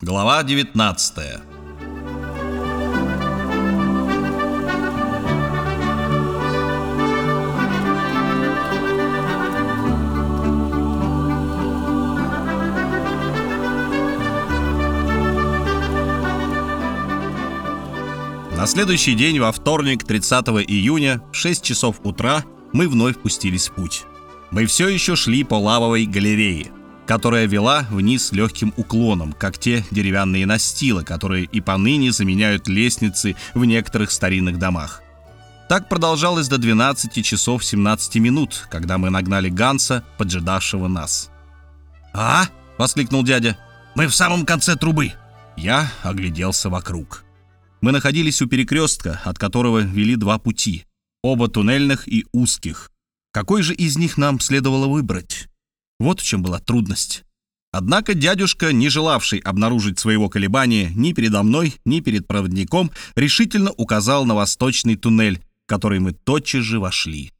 Глава 19 На следующий день, во вторник, 30 июня, в 6 часов утра, мы вновь пустились в путь. Мы все еще шли по лавовой галерее, которая вела вниз легким уклоном, как те деревянные настилы, которые и поныне заменяют лестницы в некоторых старинных домах. Так продолжалось до 12 часов 17 минут, когда мы нагнали Ганса, поджидавшего нас. «А?» — воскликнул дядя. «Мы в самом конце трубы!» Я огляделся вокруг. Мы находились у перекрестка, от которого вели два пути, оба туннельных и узких. Какой же из них нам следовало выбрать? Вот в чем была трудность. Однако дядюшка, не желавший обнаружить своего колебания ни передо мной, ни перед проводником, решительно указал на восточный туннель, в который мы тотчас же вошли.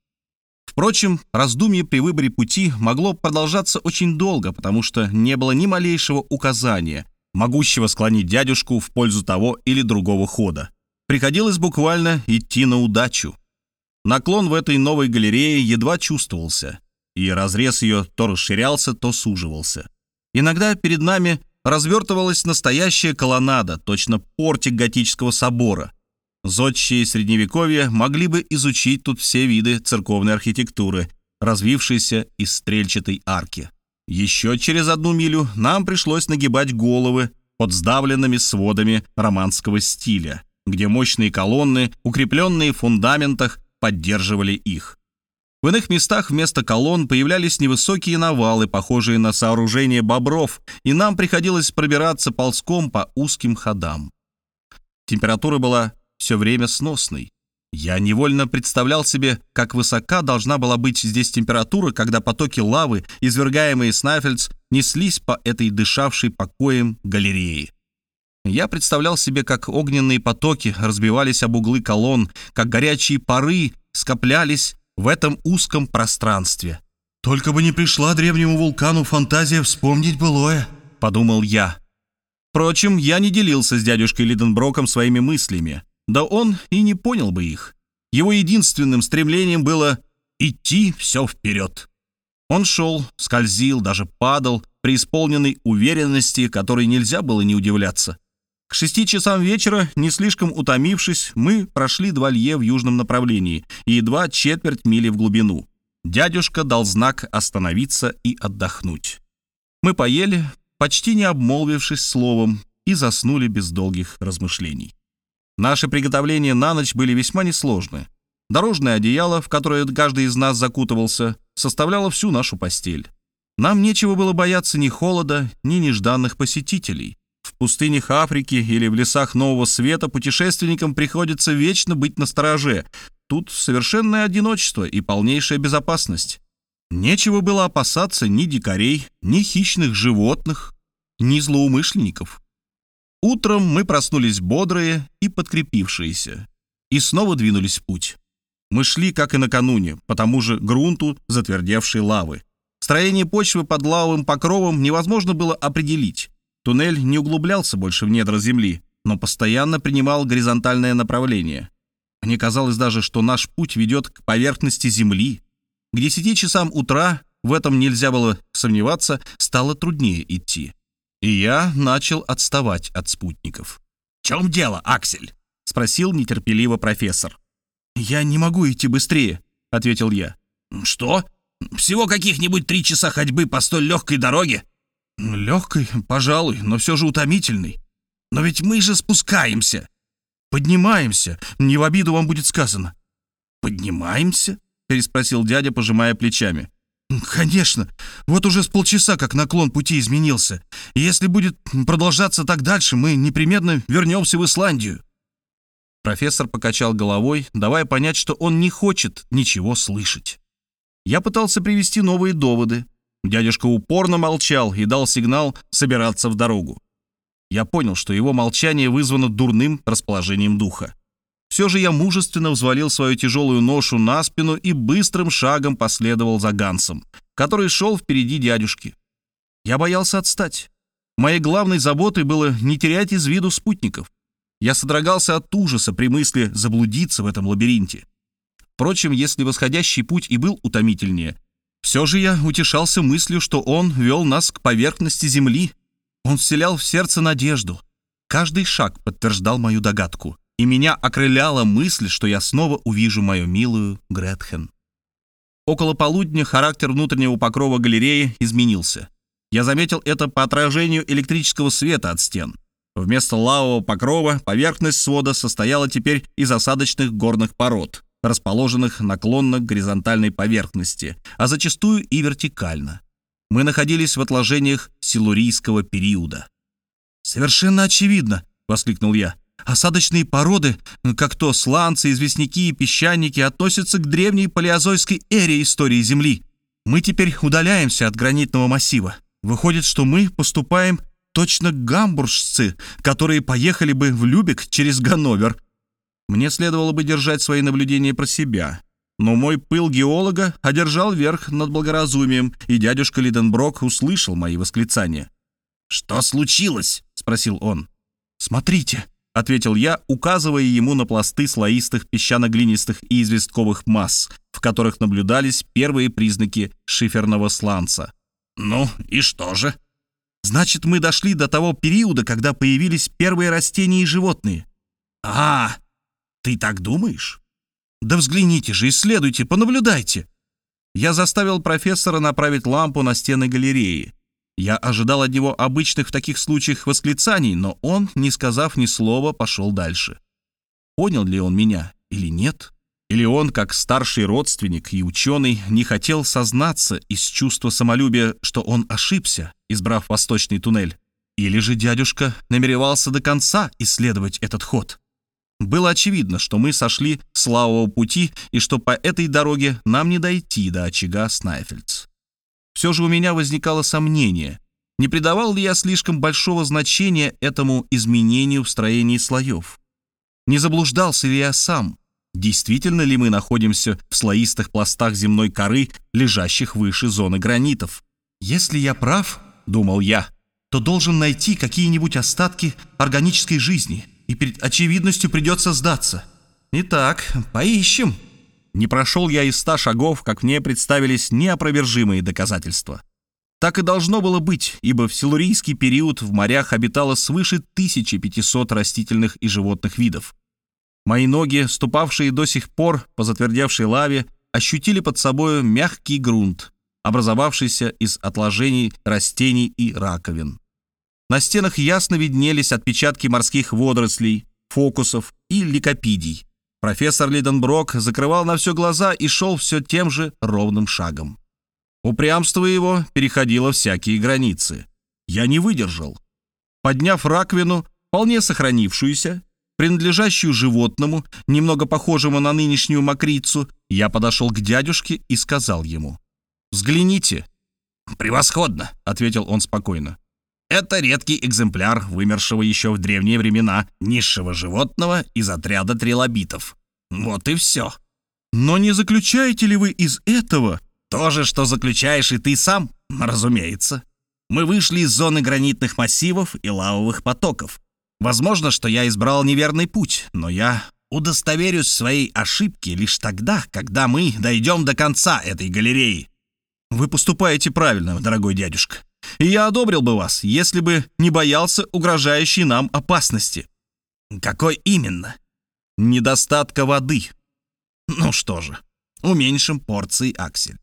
Впрочем, раздумье при выборе пути могло продолжаться очень долго, потому что не было ни малейшего указания, могущего склонить дядюшку в пользу того или другого хода. Приходилось буквально идти на удачу. Наклон в этой новой галерее едва чувствовался, и разрез ее то расширялся, то суживался. Иногда перед нами развертывалась настоящая колоннада, точно портик готического собора. Зодчие Средневековья могли бы изучить тут все виды церковной архитектуры, развившейся из стрельчатой арки. Еще через одну милю нам пришлось нагибать головы под сдавленными сводами романского стиля, где мощные колонны, укрепленные в фундаментах, поддерживали их. В иных местах вместо колонн появлялись невысокие навалы, похожие на сооружение бобров, и нам приходилось пробираться ползком по узким ходам. Температура была все время сносной. Я невольно представлял себе, как высока должна была быть здесь температура, когда потоки лавы, извергаемые Снафельдс, неслись по этой дышавшей покоем галереи. Я представлял себе, как огненные потоки разбивались об углы колонн, как горячие пары скоплялись в этом узком пространстве. «Только бы не пришла древнему вулкану фантазия вспомнить былое», — подумал я. Впрочем, я не делился с дядюшкой Лиденброком своими мыслями. Да он и не понял бы их. Его единственным стремлением было идти все вперед. Он шел, скользил, даже падал, при исполненной уверенности, которой нельзя было не удивляться. К шести часам вечера, не слишком утомившись, мы прошли два лье в южном направлении и едва четверть мили в глубину. Дядюшка дал знак остановиться и отдохнуть. Мы поели, почти не обмолвившись словом, и заснули без долгих размышлений. Наши приготовления на ночь были весьма несложны. Дорожное одеяло, в которое каждый из нас закутывался, составляло всю нашу постель. Нам нечего было бояться ни холода, ни нежданных посетителей. Пустынях Африки или в лесах Нового Света путешественникам приходится вечно быть настороже. Тут совершенное одиночество и полнейшая безопасность. Нечего было опасаться ни дикарей, ни хищных животных, ни злоумышленников. Утром мы проснулись бодрые и подкрепившиеся, и снова двинулись в путь. Мы шли, как и накануне, по тому же грунту затвердевшей лавы. Строение почвы под лавовым покровом невозможно было определить. Туннель не углублялся больше в недра земли, но постоянно принимал горизонтальное направление. Мне казалось даже, что наш путь ведет к поверхности земли. К десяти часам утра, в этом нельзя было сомневаться, стало труднее идти и я начал отставать от спутников. «В чем дело, Аксель?» — спросил нетерпеливо профессор. «Я не могу идти быстрее», — ответил я. «Что? Всего каких-нибудь три часа ходьбы по столь легкой дороге?» «Легкой, пожалуй, но все же утомительной. Но ведь мы же спускаемся». «Поднимаемся, не в обиду вам будет сказано». «Поднимаемся?» — переспросил дядя, пожимая плечами. «Конечно. Вот уже с полчаса, как наклон пути изменился. И если будет продолжаться так дальше, мы непременно вернемся в Исландию». Профессор покачал головой, давая понять, что он не хочет ничего слышать. Я пытался привести новые доводы. Дядюшка упорно молчал и дал сигнал собираться в дорогу. Я понял, что его молчание вызвано дурным расположением духа. Все же я мужественно взвалил свою тяжелую ношу на спину и быстрым шагом последовал за Гансом, который шел впереди дядюшки. Я боялся отстать. Моей главной заботой было не терять из виду спутников. Я содрогался от ужаса при мысли заблудиться в этом лабиринте. Впрочем, если восходящий путь и был утомительнее, все же я утешался мыслью, что он вел нас к поверхности земли. Он вселял в сердце надежду. Каждый шаг подтверждал мою догадку, и меня окрыляла мысль, что я снова увижу мою милую Гретхен. Около полудня характер внутреннего покрова галереи изменился. Я заметил это по отражению электрического света от стен. Вместо лавового покрова поверхность свода состояла теперь из осадочных горных пород, расположенных наклонно к горизонтальной поверхности, а зачастую и вертикально. Мы находились в отложениях силурийского периода. «Совершенно очевидно!» — воскликнул я. «Осадочные породы, как то сланцы, известняки и песчаники, относятся к древней палеозойской эре истории Земли. Мы теперь удаляемся от гранитного массива. Выходит, что мы поступаем точно гамбуржцы, которые поехали бы в Любек через Ганновер. Мне следовало бы держать свои наблюдения про себя. Но мой пыл геолога одержал верх над благоразумием, и дядюшка Лиденброк услышал мои восклицания. «Что случилось?» — спросил он. «Смотрите», — ответил я, указывая ему на пласты слоистых песчано-глинистых и известковых масс, в которых наблюдались первые признаки шиферного сланца. «Ну, и что же?» «Значит, мы дошли до того периода, когда появились первые растения и животные». «А, ты так думаешь?» «Да взгляните же, исследуйте, понаблюдайте». Я заставил профессора направить лампу на стены галереи. Я ожидал от него обычных в таких случаях восклицаний, но он, не сказав ни слова, пошел дальше. Понял ли он меня или нет? Или он, как старший родственник и ученый, не хотел сознаться из чувства самолюбия, что он ошибся, избрав восточный туннель? Или же дядюшка намеревался до конца исследовать этот ход? Было очевидно, что мы сошли с лавового пути и что по этой дороге нам не дойти до очага Снайфельдс. Все же у меня возникало сомнение, не придавал ли я слишком большого значения этому изменению в строении слоев? Не заблуждался ли я сам? Действительно ли мы находимся в слоистых пластах земной коры, лежащих выше зоны гранитов? Если я прав, думал я, то должен найти какие-нибудь остатки органической жизни, и перед очевидностью придется сдаться. Итак, поищем. Не прошел я и ста шагов, как мне представились неопровержимые доказательства. Так и должно было быть, ибо в силурийский период в морях обитало свыше 1500 растительных и животных видов. Мои ноги, ступавшие до сих пор по затвердевшей лаве, ощутили под собою мягкий грунт, образовавшийся из отложений растений и раковин. На стенах ясно виднелись отпечатки морских водорослей, фокусов и ликопидий. Профессор Лиденброк закрывал на все глаза и шел все тем же ровным шагом. Упрямство его переходило всякие границы. Я не выдержал. Подняв раковину, вполне сохранившуюся, принадлежащую животному, немного похожему на нынешнюю мокрицу, я подошел к дядюшке и сказал ему. «Взгляните». «Превосходно», — ответил он спокойно. «Это редкий экземпляр вымершего еще в древние времена низшего животного из отряда трилобитов. Вот и все». «Но не заключаете ли вы из этого...» «То же, что заключаешь и ты сам, разумеется. Мы вышли из зоны гранитных массивов и лавовых потоков. Возможно, что я избрал неверный путь, но я удостоверюсь своей ошибки лишь тогда, когда мы дойдем до конца этой галереи. Вы поступаете правильно, дорогой дядюшка. И я одобрил бы вас, если бы не боялся угрожающей нам опасности. Какой именно? Недостатка воды. Ну что же, уменьшим порции аксель.